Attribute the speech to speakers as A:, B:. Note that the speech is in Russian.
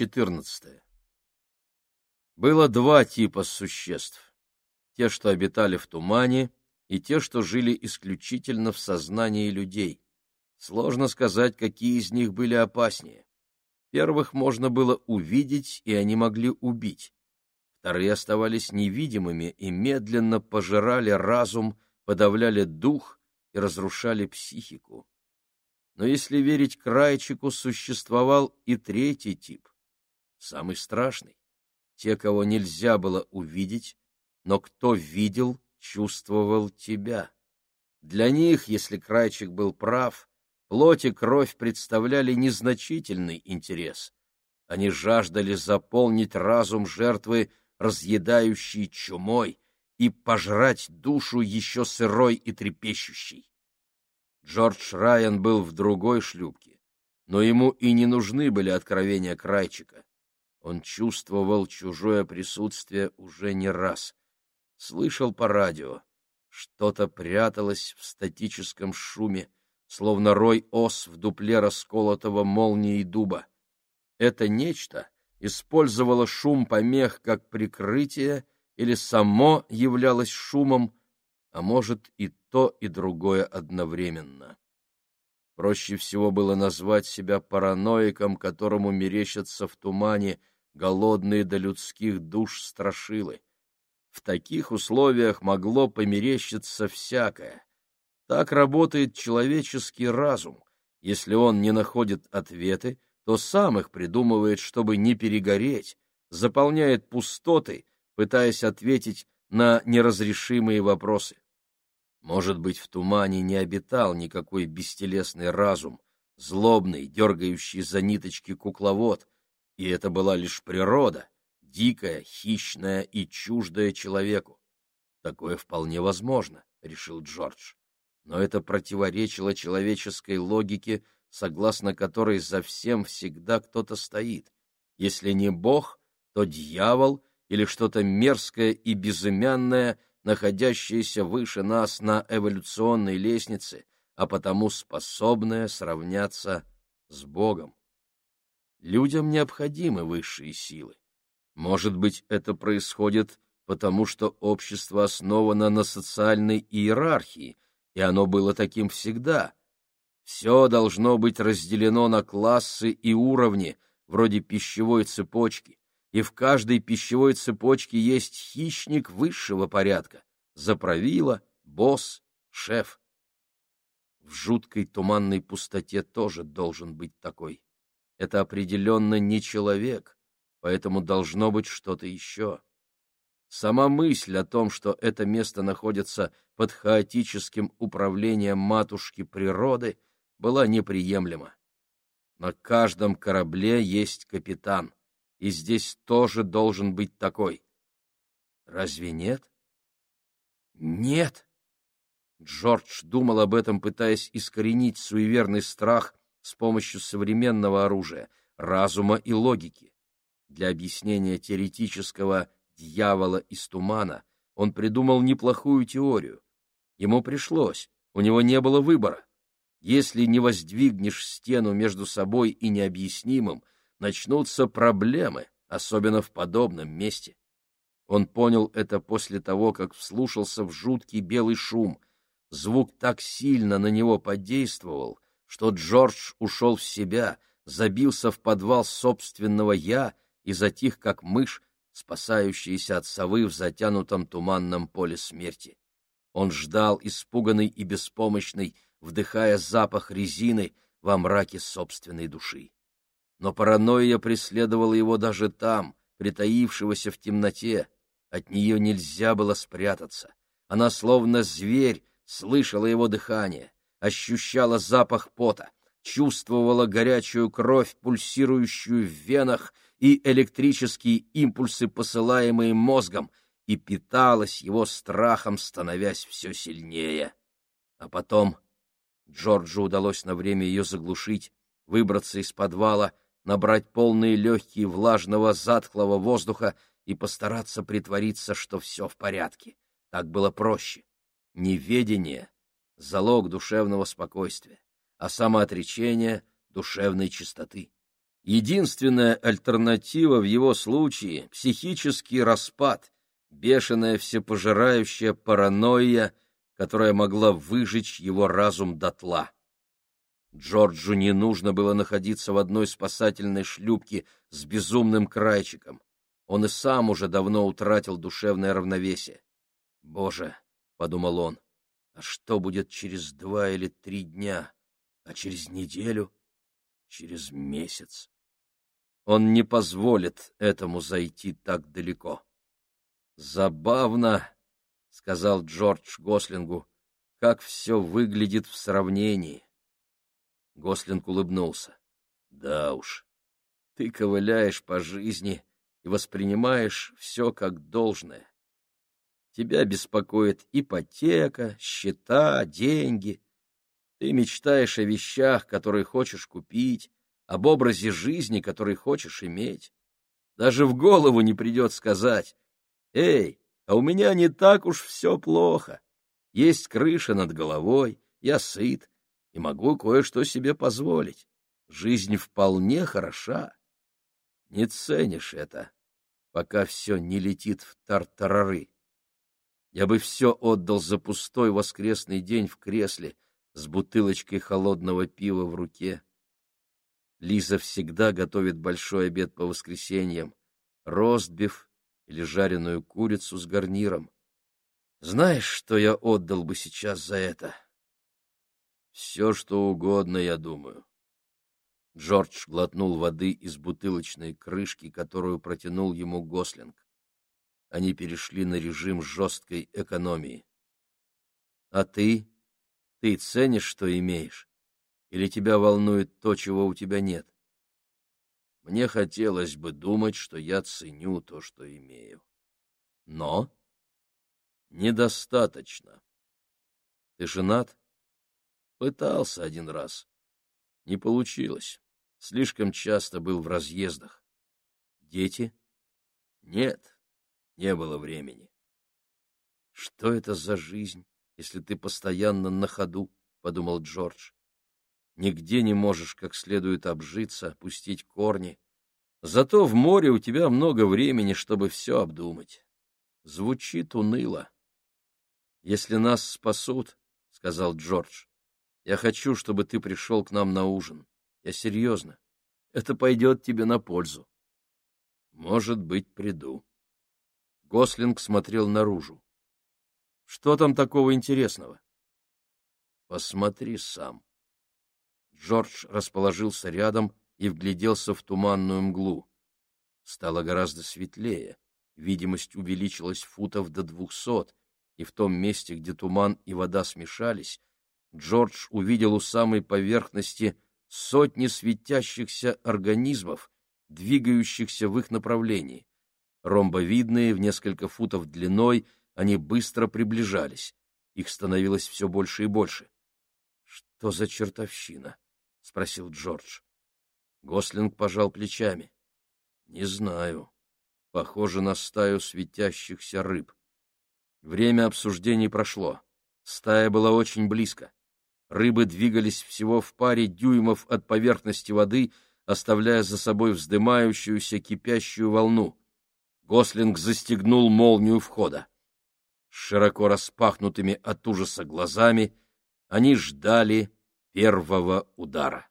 A: 14. Было два типа существ. Те, что обитали в тумане, и те, что жили исключительно в сознании людей. Сложно сказать, какие из них были опаснее. Первых можно было увидеть, и они могли убить. Вторые оставались невидимыми и медленно пожирали разум, подавляли дух и разрушали психику. Но если верить Крайчику, существовал и третий тип, самый страшный. Те, кого нельзя было увидеть, но кто видел, чувствовал тебя. Для них, если Крайчик был прав, плоть и кровь представляли незначительный интерес. Они жаждали заполнить разум жертвы, разъедающей чумой, и пожрать душу еще сырой и трепещущей. Джордж Райан был в другой шлюпке, но ему и не нужны были откровения Крайчика. Он чувствовал чужое присутствие уже не раз. Слышал по радио. Что-то пряталось в статическом шуме, словно рой ос в дупле расколотого молнией дуба. Это нечто использовало шум помех как прикрытие или само являлось шумом, а может и то, и другое одновременно. Проще всего было назвать себя параноиком, которому мерещатся в тумане голодные до людских душ страшилы. В таких условиях могло померещиться всякое. Так работает человеческий разум. Если он не находит ответы, то сам их придумывает, чтобы не перегореть, заполняет пустоты, пытаясь ответить на неразрешимые вопросы. Может быть, в тумане не обитал никакой бестелесный разум, злобный, дергающий за ниточки кукловод, и это была лишь природа, дикая, хищная и чуждая человеку. Такое вполне возможно, — решил Джордж. Но это противоречило человеческой логике, согласно которой за всем всегда кто-то стоит. Если не Бог, то дьявол или что-то мерзкое и безымянное, находящееся выше нас на эволюционной лестнице, а потому способное сравняться с Богом. Людям необходимы высшие силы. Может быть, это происходит потому, что общество основано на социальной иерархии, и оно было таким всегда. Все должно быть разделено на классы и уровни, вроде пищевой цепочки, и в каждой пищевой цепочке есть хищник высшего порядка — заправила, босс, шеф. В жуткой туманной пустоте тоже должен быть такой. Это определенно не человек, поэтому должно быть что-то еще. Сама мысль о том, что это место находится под хаотическим управлением матушки природы, была неприемлема. На каждом корабле есть капитан — и здесь тоже должен быть такой. Разве нет? Нет. Джордж думал об этом, пытаясь искоренить суеверный страх с помощью современного оружия, разума и логики. Для объяснения теоретического дьявола из тумана он придумал неплохую теорию. Ему пришлось, у него не было выбора. Если не воздвигнешь стену между собой и необъяснимым, начнутся проблемы, особенно в подобном месте. Он понял это после того, как вслушался в жуткий белый шум. Звук так сильно на него подействовал, что Джордж ушел в себя, забился в подвал собственного «я» и затих, как мышь, спасающаяся от совы в затянутом туманном поле смерти. Он ждал, испуганный и беспомощный, вдыхая запах резины во мраке собственной души но паранойя преследовала его даже там, притаившегося в темноте. От нее нельзя было спрятаться. Она, словно зверь, слышала его дыхание, ощущала запах пота, чувствовала горячую кровь, пульсирующую в венах, и электрические импульсы, посылаемые мозгом, и питалась его страхом, становясь все сильнее. А потом Джорджу удалось на время ее заглушить, выбраться из подвала, набрать полные легкие влажного затхлого воздуха и постараться притвориться, что все в порядке. Так было проще. Неведение — залог душевного спокойствия, а самоотречение — душевной чистоты. Единственная альтернатива в его случае — психический распад, бешеная всепожирающая паранойя, которая могла выжечь его разум дотла. Джорджу не нужно было находиться в одной спасательной шлюпке с безумным крайчиком. Он и сам уже давно утратил душевное равновесие. «Боже!» — подумал он. «А что будет через два или три дня? А через неделю? Через месяц?» Он не позволит этому зайти так далеко. «Забавно», — сказал Джордж Гослингу, — «как все выглядит в сравнении». Гослинг улыбнулся. «Да уж, ты ковыляешь по жизни и воспринимаешь все как должное. Тебя беспокоит ипотека, счета, деньги. Ты мечтаешь о вещах, которые хочешь купить, об образе жизни, который хочешь иметь. Даже в голову не придет сказать, «Эй, а у меня не так уж все плохо. Есть крыша над головой, я сыт и могу кое-что себе позволить. Жизнь вполне хороша. Не ценишь это, пока все не летит в тартарары. Я бы все отдал за пустой воскресный день в кресле с бутылочкой холодного пива в руке. Лиза всегда готовит большой обед по воскресеньям, ростбиф или жареную курицу с гарниром. Знаешь, что я отдал бы сейчас за это? Все, что угодно, я думаю. Джордж глотнул воды из бутылочной крышки, которую протянул ему Гослинг. Они перешли на режим жесткой экономии. — А ты? Ты ценишь, что имеешь? Или тебя волнует то, чего у тебя нет? Мне хотелось бы думать, что я ценю то, что имею. Но недостаточно. Ты женат? Пытался один раз. Не получилось. Слишком часто был в разъездах. Дети? Нет, не было времени. Что это за жизнь, если ты постоянно на ходу? — подумал Джордж. Нигде не можешь как следует обжиться, пустить корни. Зато в море у тебя много времени, чтобы все обдумать. Звучит уныло. «Если нас спасут, — сказал Джордж, — я хочу, чтобы ты пришел к нам на ужин. Я серьезно. Это пойдет тебе на пользу. Может быть, приду. Гослинг смотрел наружу. Что там такого интересного? Посмотри сам. Джордж расположился рядом и вгляделся в туманную мглу. Стало гораздо светлее, видимость увеличилась футов до двухсот, и в том месте, где туман и вода смешались, Джордж увидел у самой поверхности сотни светящихся организмов, двигающихся в их направлении. Ромбовидные, в несколько футов длиной, они быстро приближались. Их становилось все больше и больше. Что за чертовщина? — спросил Джордж. Гослинг пожал плечами. — Не знаю. Похоже на стаю светящихся рыб. Время обсуждений прошло. Стая была очень близко. Рыбы двигались всего в паре дюймов от поверхности воды, оставляя за собой вздымающуюся кипящую волну. Гослинг застегнул молнию входа. Широко распахнутыми от ужаса глазами они ждали первого удара.